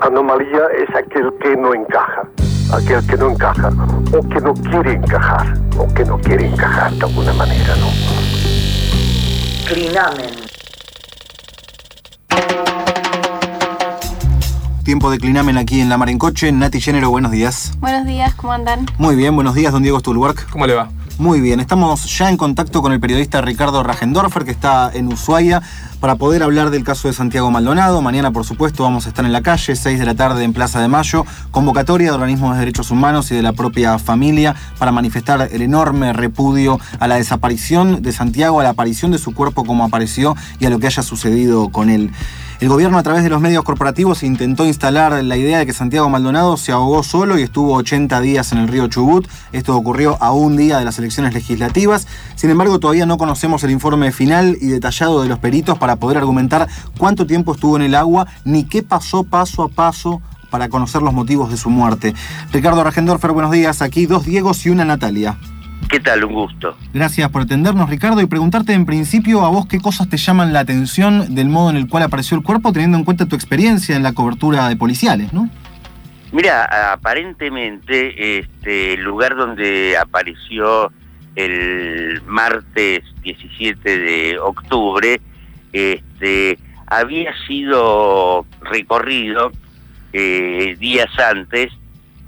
Anomalía es aquel que no encaja, aquel que no encaja, o que no quiere encajar, o que no quiere encajar de alguna manera, ¿no? Clinamen. Tiempo de Clinamen aquí en La Mar en Coche. Nati Género, buenos días. Buenos días, ¿cómo andan? Muy bien, buenos días, don Diego Stulwark. ¿Cómo le va? Muy bien, estamos ya en contacto con el periodista Ricardo Rajendorfer, que está en Ushuaia, para poder hablar del caso de Santiago Maldonado. Mañana, por supuesto, vamos a estar en la calle, 6 de la tarde en Plaza de Mayo, convocatoria de organismos de derechos humanos y de la propia familia para manifestar el enorme repudio a la desaparición de Santiago, a la aparición de su cuerpo como apareció y a lo que haya sucedido con él. El gobierno a través de los medios corporativos intentó instalar la idea de que Santiago Maldonado se ahogó solo y estuvo 80 días en el río Chubut. Esto ocurrió a un día de las elecciones legislativas. Sin embargo, todavía no conocemos el informe final y detallado de los peritos para poder argumentar cuánto tiempo estuvo en el agua ni qué pasó paso a paso para conocer los motivos de su muerte. Ricardo Ragendorfer, buenos días. Aquí dos Diegos y una Natalia. ¿Qué tal? Un gusto. Gracias por atendernos, Ricardo, y preguntarte en principio a vos qué cosas te llaman la atención del modo en el cual apareció el cuerpo, teniendo en cuenta tu experiencia en la cobertura de policiales, ¿no? Mira, aparentemente este el lugar donde apareció el martes 17 de octubre este, había sido recorrido eh, días antes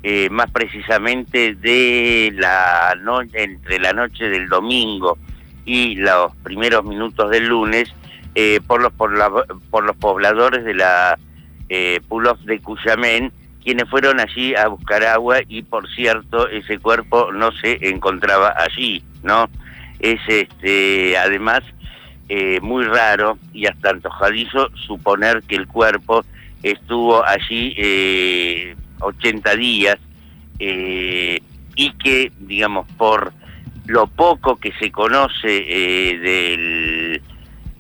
eh, más precisamente de la noche entre la noche del domingo y los primeros minutos del lunes eh, por los por, los pobladores de la eh, de Cuyamén quienes fueron allí a buscar agua y por cierto ese cuerpo no se encontraba allí no es este además eh, muy raro y hasta antojadizo suponer que el cuerpo estuvo allí 80 días eh, y que, digamos, por lo poco que se conoce eh, del,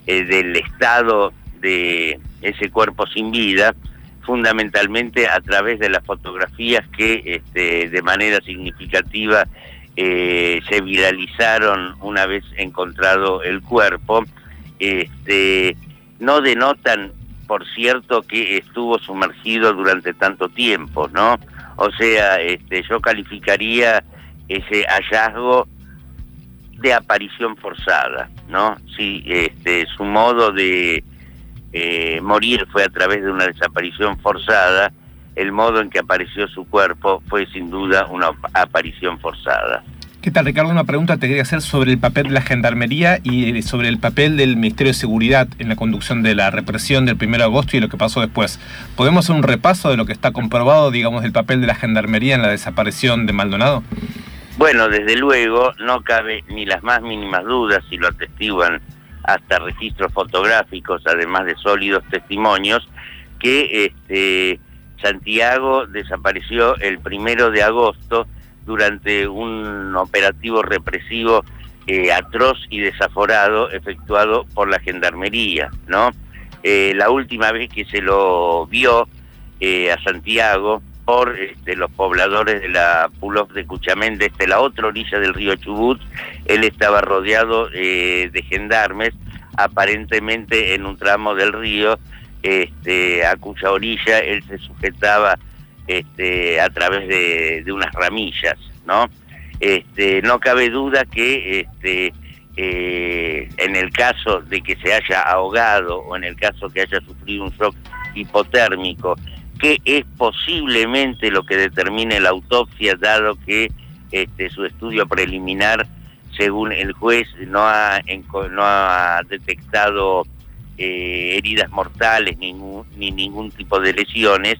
eh, del estado de ese cuerpo sin vida, fundamentalmente a través de las fotografías que este, de manera significativa se viralizaron una vez encontrado el cuerpo, este, no denotan por cierto, que estuvo sumergido durante tanto tiempo, ¿no? O sea, este, yo calificaría ese hallazgo de aparición forzada, ¿no? Si este, su modo de eh, morir fue a través de una desaparición forzada, el modo en que apareció su cuerpo fue sin duda una aparición forzada. ¿Qué tal, Ricardo? Una pregunta te quería hacer sobre el papel de la Gendarmería y eh, sobre el papel del Ministerio de Seguridad en la conducción de la represión del 1 de agosto y lo que pasó después. ¿Podemos hacer un repaso de lo que está comprobado, digamos, del papel de la Gendarmería en la desaparición de Maldonado? Bueno, desde luego, no cabe ni las más mínimas dudas, si lo atestiguan hasta registros fotográficos, además de sólidos testimonios, que este, Santiago desapareció el 1 de agosto durante un operativo represivo eh, atroz y desaforado efectuado por la gendarmería, ¿no? Eh, la última vez que se lo vio eh, a Santiago por este, los pobladores de la Pulof de Cuchamén, desde la otra orilla del río Chubut, él estaba rodeado de gendarmes, aparentemente en un tramo del río, este, a cuya orilla él se sujetaba este, a través de, unas ramillas, ¿no? Este, no cabe duda que este, eh, en el caso de que se haya ahogado o en el caso que haya sufrido un shock hipotérmico, que es posiblemente lo que determine la autopsia, dado que este, su estudio preliminar, según el juez, no ha, detectado eh, heridas mortales ni ningún tipo de lesiones,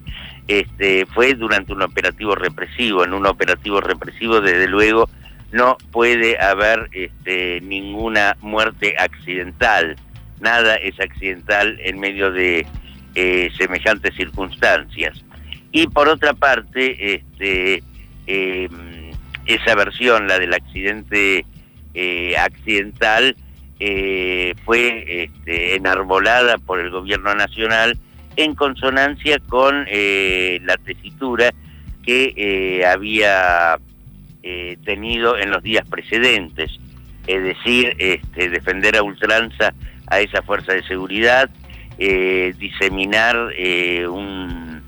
este, fue durante un operativo represivo. En un operativo represivo, desde luego, no puede haber este, ninguna muerte accidental. Nada es accidental en medio de eh, semejantes circunstancias. Y por otra parte, este, em, esa versión, la del accidente eh, accidental, eh, fue este, enarbolada por el gobierno nacional en consonancia con eh, la tesitura que eh, había eh, tenido en los días precedentes, es decir, este, defender a ultranza a esa fuerza de seguridad, diseminar un,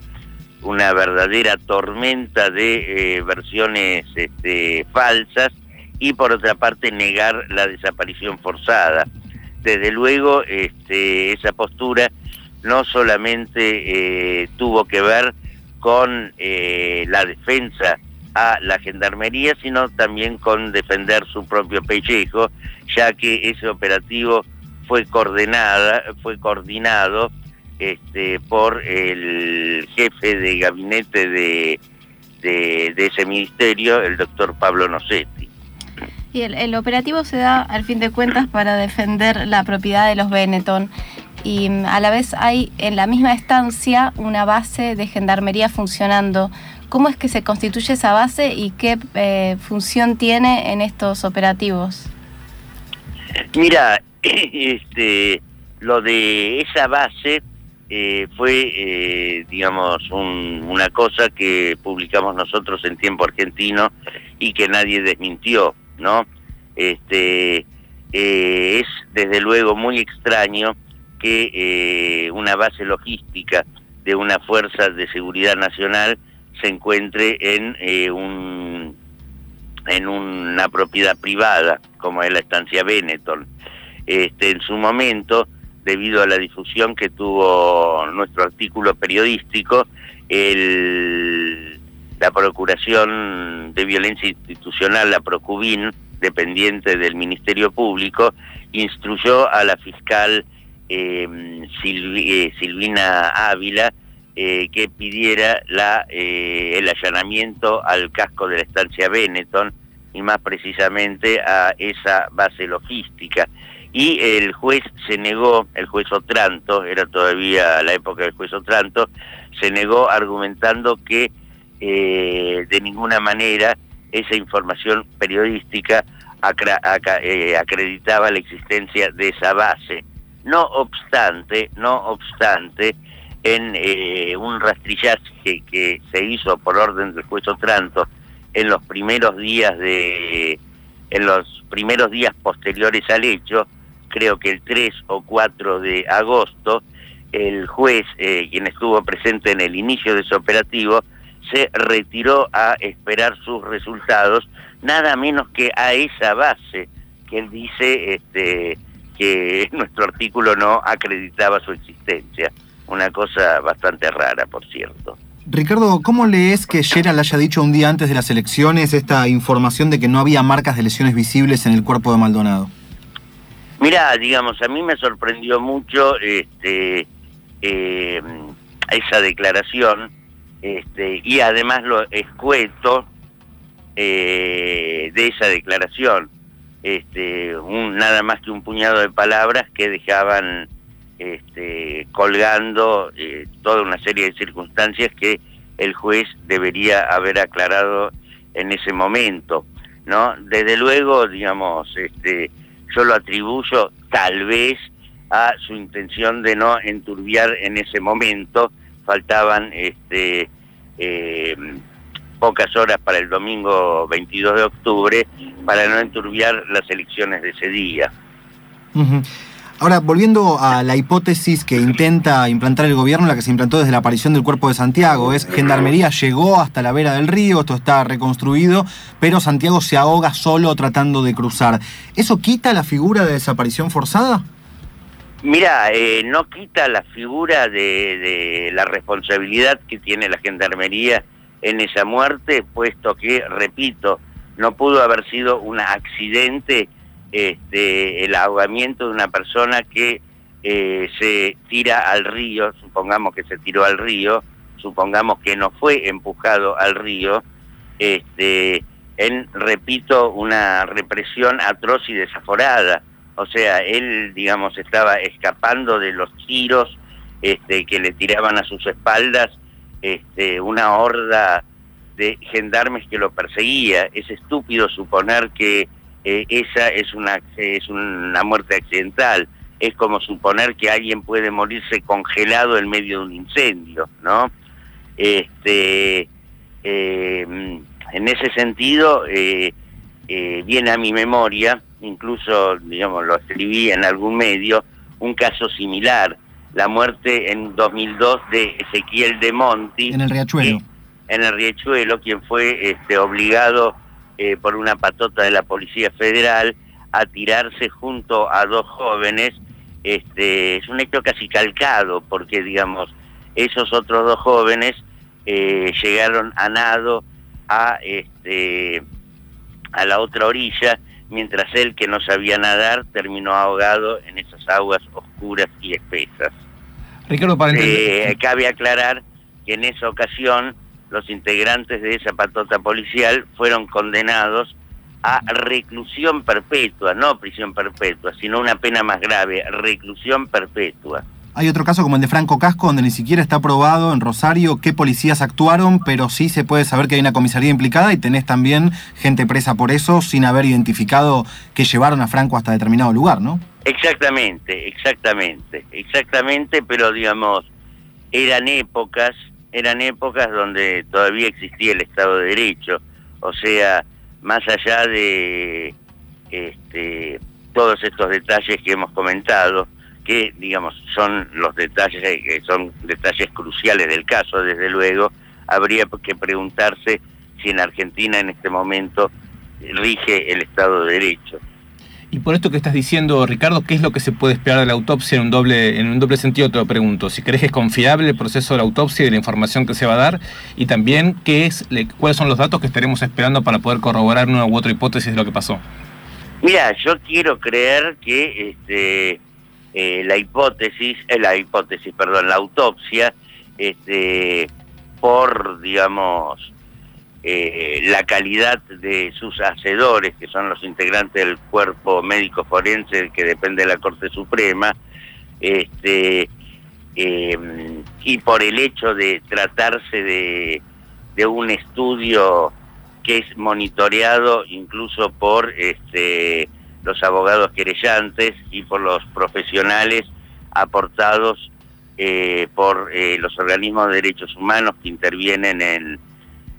una verdadera tormenta de versiones este, falsas y por otra parte negar la desaparición forzada. Desde luego, este, esa postura no solamente eh, tuvo que ver con eh, la defensa a la gendarmería, sino también con defender su propio pellejo, ya que ese operativo fue coordinada, fue coordinado este, por el jefe de gabinete de, de, ese ministerio, el doctor Pablo Nocetti. Y el, operativo se da, al fin de cuentas, para defender la propiedad de los Benetton. Y mm, a la vez hay en la misma estancia una base de gendarmería funcionando. ¿Cómo es que se constituye esa base y qué eh, función tiene en estos operativos? Mira, este, lo de esa base eh, fue, eh, digamos, una cosa que publicamos nosotros en tiempo argentino y que nadie desmintió, ¿no? Este, eh, es desde luego muy extraño que una base logística de una fuerza de seguridad nacional se encuentre en un en una propiedad privada como es la estancia Benetton. Este, en su momento debido a la difusión que tuvo nuestro artículo periodístico, la Procuración de Violencia Institucional, la Procubin, dependiente del Ministerio Público, instruyó a la fiscal em, eh, Silvina Ávila eh, que pidiera la, eh, el allanamiento al casco de la estancia Benetton y más precisamente a esa base logística y el juez se negó, el juez Otranto, era todavía la época del juez Otranto, se negó argumentando que de ninguna manera esa información periodística acreditaba la existencia de esa base. No obstante, no obstante, en eh, un rastrillaje que se hizo por orden del juez Otranto en los primeros días de en los primeros días posteriores al hecho, creo que el 3 o 4 de agosto, el juez, eh, quien estuvo presente en el inicio de ese operativo, se retiró a esperar sus resultados, nada menos que a esa base que él dice este, que nuestro artículo no acreditaba su existencia. Una cosa bastante rara, por cierto. Ricardo, ¿cómo lees que Gerald haya dicho un día antes de las elecciones esta información de que no había marcas de lesiones visibles en el cuerpo de Maldonado? Mira, digamos, a mí me sorprendió mucho este, eh, esa declaración este, y además lo escueto eh, de esa declaración. Este, un, nada más que un puñado de palabras que dejaban este, colgando eh, toda una serie de circunstancias que el juez debería haber aclarado en ese momento. ¿no? Desde luego, digamos, este, yo lo atribuyo tal vez a su intención de no enturbiar en ese momento. Faltaban este, eh, pocas horas para el domingo 22 de octubre para no enturbiar las elecciones de ese día. Ahora, volviendo a la hipótesis que intenta implantar el gobierno, la que se implantó desde la aparición del cuerpo de Santiago, es Gendarmería llegó hasta la vera del río, esto está reconstruido, pero Santiago se ahoga solo tratando de cruzar. ¿Eso quita la figura de desaparición forzada? Mira, eh, no quita la figura de, de la responsabilidad que tiene la Gendarmería en esa muerte, puesto que, repito, no pudo haber sido un accidente este, el ahogamiento de una persona que eh, se tira al río, supongamos que se tiró al río, supongamos que no fue empujado al río, este, en, repito, una represión atroz y desaforada. O sea, él, digamos, estaba escapando de los tiros este, que le tiraban a sus espaldas este, una horda de gendarmes que lo perseguía. Es estúpido suponer que eh, esa es una, es una muerte accidental. Es como suponer que alguien puede morirse congelado en medio de un incendio, ¿no? Este, eh, en ese sentido, eh, viene a mi memoria, incluso, digamos, lo escribí en algún medio, un caso similar la muerte en 2002 de Ezequiel de Monti. En el Riachuelo. en el Riachuelo, quien fue este, obligado eh, por una patota de la Policía Federal a tirarse junto a dos jóvenes. Este, es un hecho casi calcado, porque digamos, esos otros dos jóvenes eh, llegaron a nado a, este, a la otra orilla, mientras él, que no sabía nadar, terminó ahogado en esas aguas oscuras y espesas. Ricardo, para eh, cabe aclarar que en esa ocasión los integrantes de esa patota policial fueron condenados a reclusión perpetua, no prisión perpetua, sino una pena más grave, reclusión perpetua. Hay otro caso como el de Franco Casco, donde ni siquiera está probado en Rosario qué policías actuaron, pero sí se puede saber que hay una comisaría implicada y tenés también gente presa por eso sin haber identificado que llevaron a Franco hasta determinado lugar, ¿no? Exactamente, exactamente, exactamente, pero digamos, eran épocas, eran épocas donde todavía existía el Estado de Derecho, o sea, más allá de este, todos estos detalles que hemos comentado, que digamos son los detalles eh, que son detalles cruciales del caso desde luego habría que preguntarse si en Argentina en este momento rige el Estado de Derecho y por esto que estás diciendo, Ricardo, ¿qué es lo que se puede esperar de la autopsia en un doble, en un doble sentido? Te lo pregunto. Si crees que es confiable el proceso de la autopsia y de la información que se va a dar, y también qué es, cuáles son los datos que estaremos esperando para poder corroborar una u otra hipótesis de lo que pasó. Mira, yo quiero creer que este, eh, la hipótesis, eh, la hipótesis, perdón, la autopsia, este, por, digamos, eh, la calidad de sus hacedores, que son los integrantes del cuerpo médico forense que depende de la Corte Suprema, este, y por el hecho de tratarse de, de un estudio que es monitoreado incluso por este, los abogados querellantes y por los profesionales aportados eh, por eh, los organismos de derechos humanos que intervienen en,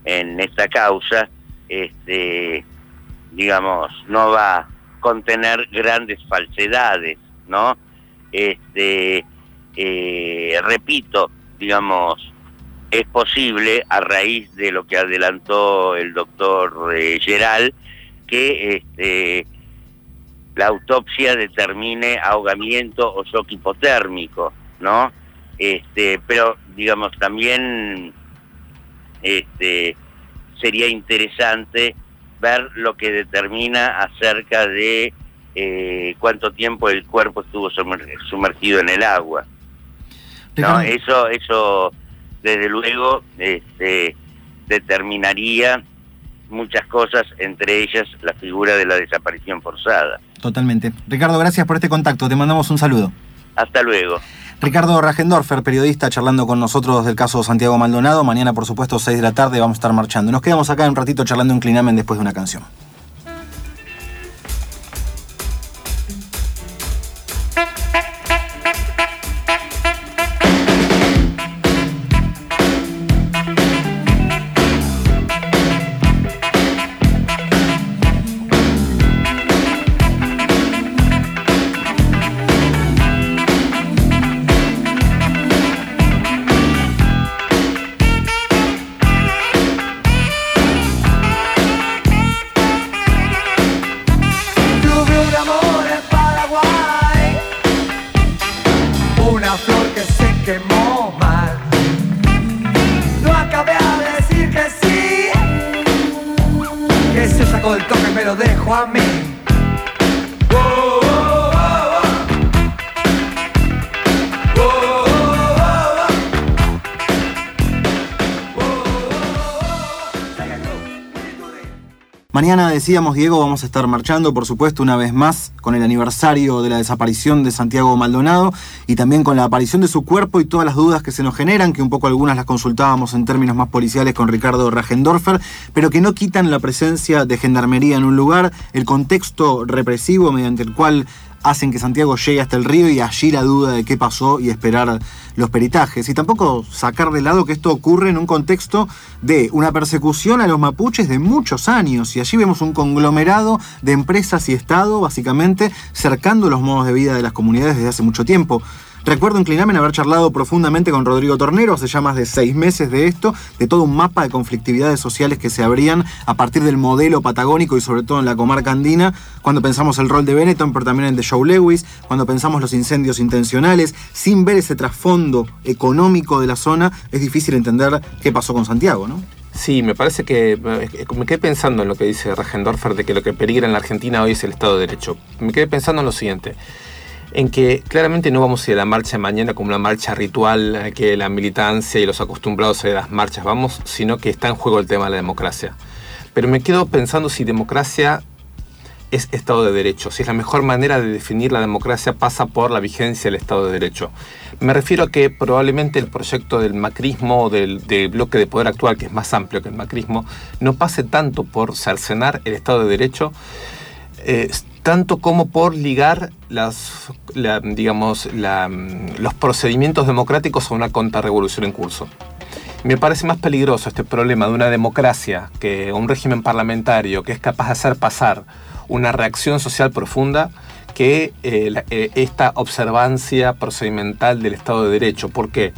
en esta causa, este, digamos, no va a contener grandes falsedades, ¿no? Este, eh, repito, digamos, es posible, a raíz de lo que adelantó el doctor Geral, que este, la autopsia determine ahogamiento o shock hipotérmico, ¿no? Este, pero digamos también este, sería interesante ver lo que determina acerca de eh, cuánto tiempo el cuerpo estuvo sumergido en el agua. No, eso, eso desde luego este, determinaría muchas cosas, entre ellas la figura de la desaparición forzada. Totalmente. Ricardo, gracias por este contacto. Te mandamos un saludo. Hasta luego. Ricardo Rajendorfer, periodista, charlando con nosotros del caso Santiago Maldonado. Mañana, por supuesto, 6 de la tarde vamos a estar marchando. Nos quedamos acá un ratito charlando en Clinamen después de una canción. Mañana decíamos, Diego, vamos a estar marchando, por supuesto, una vez más con el aniversario de la desaparición de Santiago Maldonado y también con la aparición de su cuerpo y todas las dudas que se nos generan, que un poco algunas las consultábamos en términos más policiales con Ricardo Rajendorfer, pero que no quitan la presencia de gendarmería en un lugar, el contexto represivo mediante el cual hacen que Santiago llegue hasta el río y allí la duda de qué pasó y esperar los peritajes. Y tampoco sacar de lado que esto ocurre en un contexto de una persecución a los mapuches de muchos años. Y allí vemos un conglomerado de empresas y Estado, básicamente, cercando los modos de vida de las comunidades desde hace mucho tiempo. Recuerdo en haber charlado profundamente con Rodrigo Tornero hace ya más de seis meses de esto, de todo un mapa de conflictividades sociales que se abrían a partir del modelo patagónico y sobre todo en la comarca andina, cuando pensamos el rol de Benetton, pero también el de Joe Lewis, cuando pensamos los incendios intencionales, sin ver ese trasfondo económico de la zona, es difícil entender qué pasó con Santiago, ¿no? Sí, me parece que me quedé pensando en lo que dice Regendorfer de que lo que peligra en la Argentina hoy es el Estado de Derecho. Me quedé pensando en lo siguiente en que claramente no vamos a ir a la marcha mañana como una marcha ritual eh, que la militancia y los acostumbrados a las marchas vamos, sino que está en juego el tema de la democracia. Pero me quedo pensando si democracia es Estado de Derecho, si es la mejor manera de definir la democracia pasa por la vigencia del Estado de Derecho. Me refiero a que probablemente el proyecto del macrismo o del, bloque de poder actual, que es más amplio que el macrismo, no pase tanto por cercenar el Estado de Derecho, eh, tanto como por ligar las, digamos, los procedimientos democráticos a una contrarrevolución en curso. Me parece más peligroso este problema de una democracia que un régimen parlamentario que es capaz de hacer pasar una reacción social profunda que eh, eh, esta observancia procedimental del Estado de Derecho. ¿Por qué?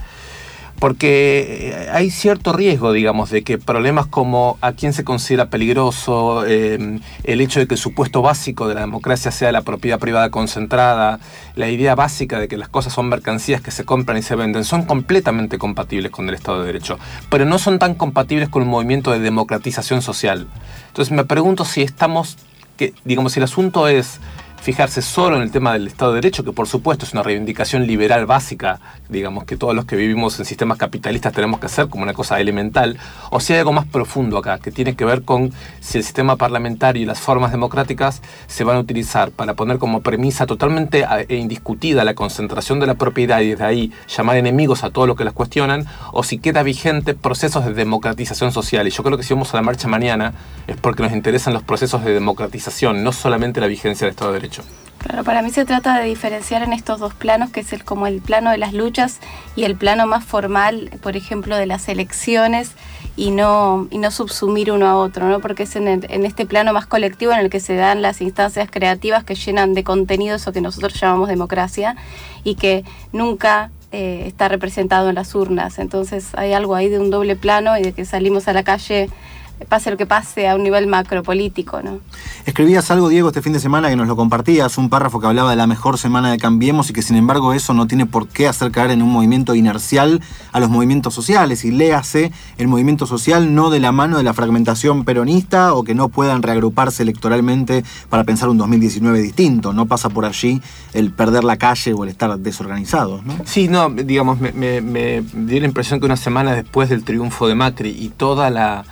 Eh, hay cierto riesgo, digamos, de que problemas como a quién se considera peligroso, eh, el hecho de que el supuesto básico de la democracia sea la propiedad privada concentrada, la idea básica de que las cosas son mercancías que se compran y se venden, son completamente compatibles con el Estado de Derecho, pero no son tan compatibles con un movimiento de democratización social. Entonces me pregunto si estamos, que, digamos, si el asunto es fijarse solo en el tema del Estado de Derecho, que por supuesto es una reivindicación liberal básica, digamos que todos los que vivimos en sistemas capitalistas tenemos que hacer como una cosa elemental, o si hay algo más profundo acá, que tiene que ver con si el sistema parlamentario y las formas democráticas se van a utilizar para poner como premisa totalmente e indiscutida la concentración de la propiedad y desde ahí llamar enemigos a todos los que las cuestionan, o si queda vigente procesos de democratización social. Y yo creo que si vamos a la marcha mañana es porque nos interesan los procesos de democratización, no solamente la vigencia del Estado de Derecho. Claro, para mí se trata de diferenciar en estos dos planos, que es el, como el plano de las luchas y el plano más formal, por ejemplo, de las elecciones, y no, y no subsumir uno a otro, ¿no? porque es en, en este plano más colectivo en el que se dan las instancias creativas que llenan de contenido eso que nosotros llamamos democracia y que nunca eh, está representado en las urnas. Entonces hay algo ahí de un doble plano y de que salimos a la calle pase lo que pase a un nivel macropolítico. ¿no? Escribías algo, Diego, este fin de semana que nos lo compartías, un párrafo que hablaba de la mejor semana de Cambiemos y que sin embargo eso no tiene por qué hacer caer en un movimiento inercial a los movimientos sociales. Y léase el movimiento social no de la mano de la fragmentación peronista o que no puedan reagruparse electoralmente para pensar un 2019 distinto. No pasa por allí el perder la calle o el estar desorganizados. ¿no? Sí, no, digamos, me, me, me dio la impresión que una semana después del triunfo de Macri y toda la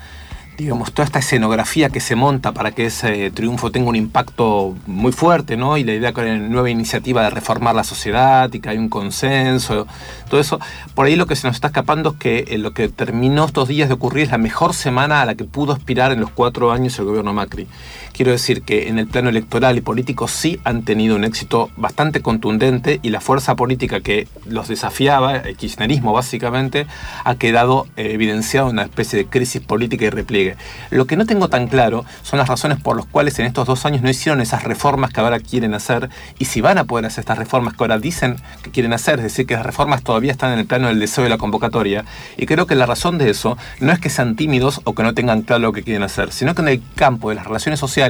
digamos, toda esta escenografía que se monta para que ese triunfo tenga un impacto muy fuerte, ¿no? Y la idea con la nueva iniciativa de reformar la sociedad y que hay un consenso, todo eso. Por ahí lo que se nos está escapando es que eh, lo que terminó estos días de ocurrir es la mejor semana a la que pudo aspirar en los cuatro años el gobierno Macri. Quiero decir que en el plano electoral y político sí han tenido un éxito bastante contundente y la fuerza política que los desafiaba, el kirchnerismo básicamente, ha quedado eh, evidenciado una especie de crisis política y repliegue. Lo que no tengo tan claro son las razones por las cuales en estos dos años no hicieron esas reformas que ahora quieren hacer y si van a poder hacer estas reformas que ahora dicen que quieren hacer, es decir, que las reformas todavía están en el plano del deseo de la convocatoria. Y creo que la razón de eso no es que sean tímidos o que no tengan claro lo que quieren hacer, sino que en el campo de las relaciones sociales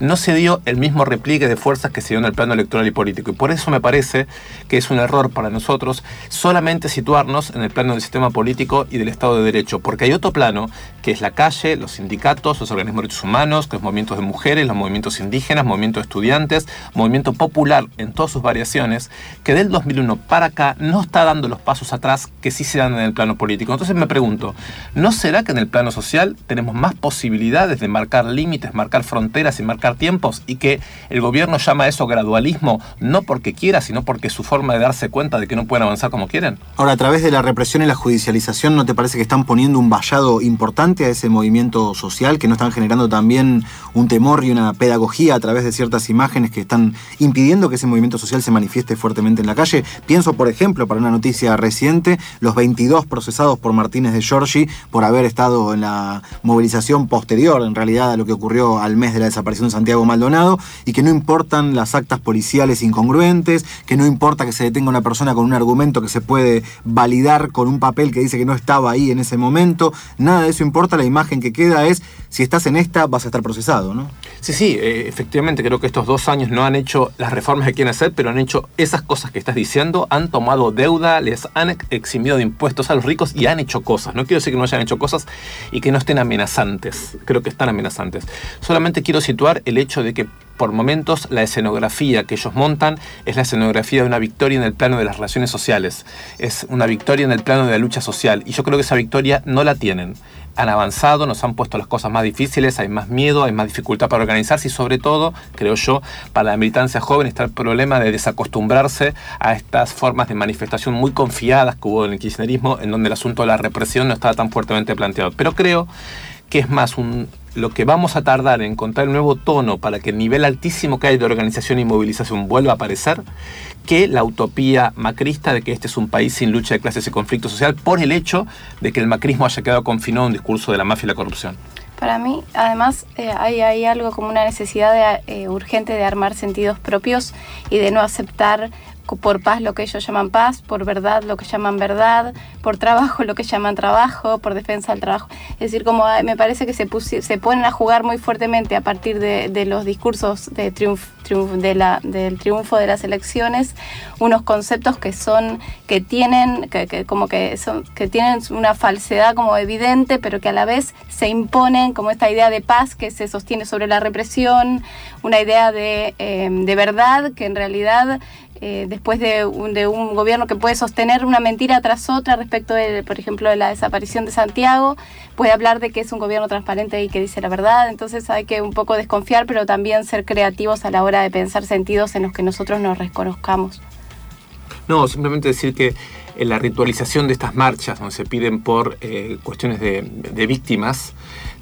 no se dio el mismo repliegue de fuerzas que se dio en el plano electoral y político. Y por eso me parece que es un error para nosotros solamente situarnos en el plano del sistema político y del Estado de Derecho, porque hay otro plano que es la calle, los sindicatos, los organismos de derechos humanos, los movimientos de mujeres, los movimientos indígenas, movimientos de estudiantes, movimiento popular en todas sus variaciones, que del 2001 para acá no está dando los pasos atrás que sí se dan en el plano político. Entonces me pregunto, ¿no será que en el plano social tenemos más posibilidades de marcar límites, marcar fronteras? Y marcar tiempos y que el gobierno llama a eso gradualismo no porque quiera, sino porque su forma de darse cuenta de que no pueden avanzar como quieren. Ahora, a través de la represión y la judicialización, ¿no te parece que están poniendo un vallado importante a ese movimiento social, que no están generando también un temor y una pedagogía a través de ciertas imágenes que están impidiendo que ese movimiento social se manifieste fuertemente en la calle. Pienso, por ejemplo, para una noticia reciente, los 22 procesados por Martínez de Giorgi por haber estado en la movilización posterior, en realidad, a lo que ocurrió al mes de la desaparición de Santiago Maldonado, y que no importan las actas policiales incongruentes, que no importa que se detenga una persona con un argumento que se puede validar con un papel que dice que no estaba ahí en ese momento, nada de eso importa, la imagen que queda es, si estás en esta, vas a estar procesado, ¿no? Sí, sí, eh, efectivamente creo que estos dos años no han hecho las reformas que quieren hacer, pero han hecho esas cosas que estás diciendo, han tomado deuda, les han eximido de impuestos a los ricos y han hecho cosas. No quiero decir que no hayan hecho cosas y que no estén amenazantes, creo que están amenazantes. Solamente quiero situar el hecho de que por momentos la escenografía que ellos montan es la escenografía de una victoria en el plano de las relaciones sociales, es una victoria en el plano de la lucha social y yo creo que esa victoria no la tienen. Han avanzado, nos han puesto las cosas más difíciles, hay más miedo, hay más dificultad para organizarse y sobre todo, creo yo, para la militancia joven está el problema de desacostumbrarse a estas formas de manifestación muy confiadas que hubo en el kirchnerismo, en donde el asunto de la represión no estaba tan fuertemente planteado. Pero creo que es más lo que vamos a tardar en encontrar el nuevo tono para que el nivel altísimo que hay de organización y movilización vuelva a aparecer, que la utopía macrista de que este es un país sin lucha de clases y conflicto social por el hecho de que el macrismo haya quedado confinado en un discurso de la mafia y la corrupción. Para mí, además, eh, hay, hay, algo como una necesidad eh, urgente de armar sentidos propios y de no aceptar por paz lo que ellos llaman paz, por verdad lo que llaman verdad, por trabajo lo que llaman trabajo, por defensa del trabajo. Es decir, como me parece que se, se ponen a jugar muy fuertemente a partir de, los discursos de de la, del triunfo de las elecciones, unos conceptos que son, que tienen, que, como que son, que tienen una falsedad como evidente, pero que a la vez se imponen como esta idea de paz que se sostiene sobre la represión, una idea de, eh, de verdad que en realidad eh, después de un, de un, gobierno que puede sostener una mentira tras otra respecto, de, por ejemplo, de la desaparición de Santiago, puede hablar de que es un gobierno transparente y que dice la verdad. Entonces hay que un poco desconfiar, pero también ser creativos a la hora de pensar sentidos en los que nosotros nos reconozcamos. No, simplemente decir que en la ritualización de estas marchas, donde se piden por eh, cuestiones de, de víctimas,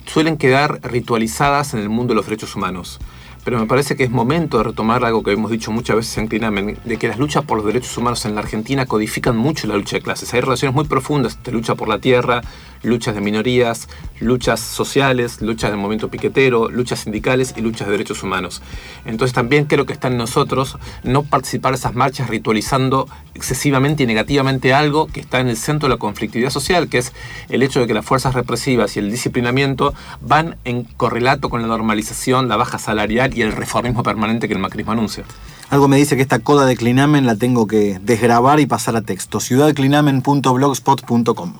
suelen quedar ritualizadas en el mundo de los derechos humanos pero me parece que es momento de retomar algo que hemos dicho muchas veces en Clinamen, de que las luchas por los derechos humanos en la Argentina codifican mucho la lucha de clases. Hay relaciones muy profundas entre lucha por la tierra, luchas de minorías, luchas sociales, luchas del movimiento piquetero, luchas sindicales y luchas de derechos humanos. Entonces también creo que está en nosotros no participar de esas marchas ritualizando excesivamente y negativamente algo que está en el centro de la conflictividad social, que es el hecho de que las fuerzas represivas y el disciplinamiento van en correlato con la normalización, la baja salarial y el reformismo permanente que el macrismo anuncia. Algo me dice que esta coda de Clinamen la tengo que desgrabar y pasar a texto. ciudadclinamen.blogspot.com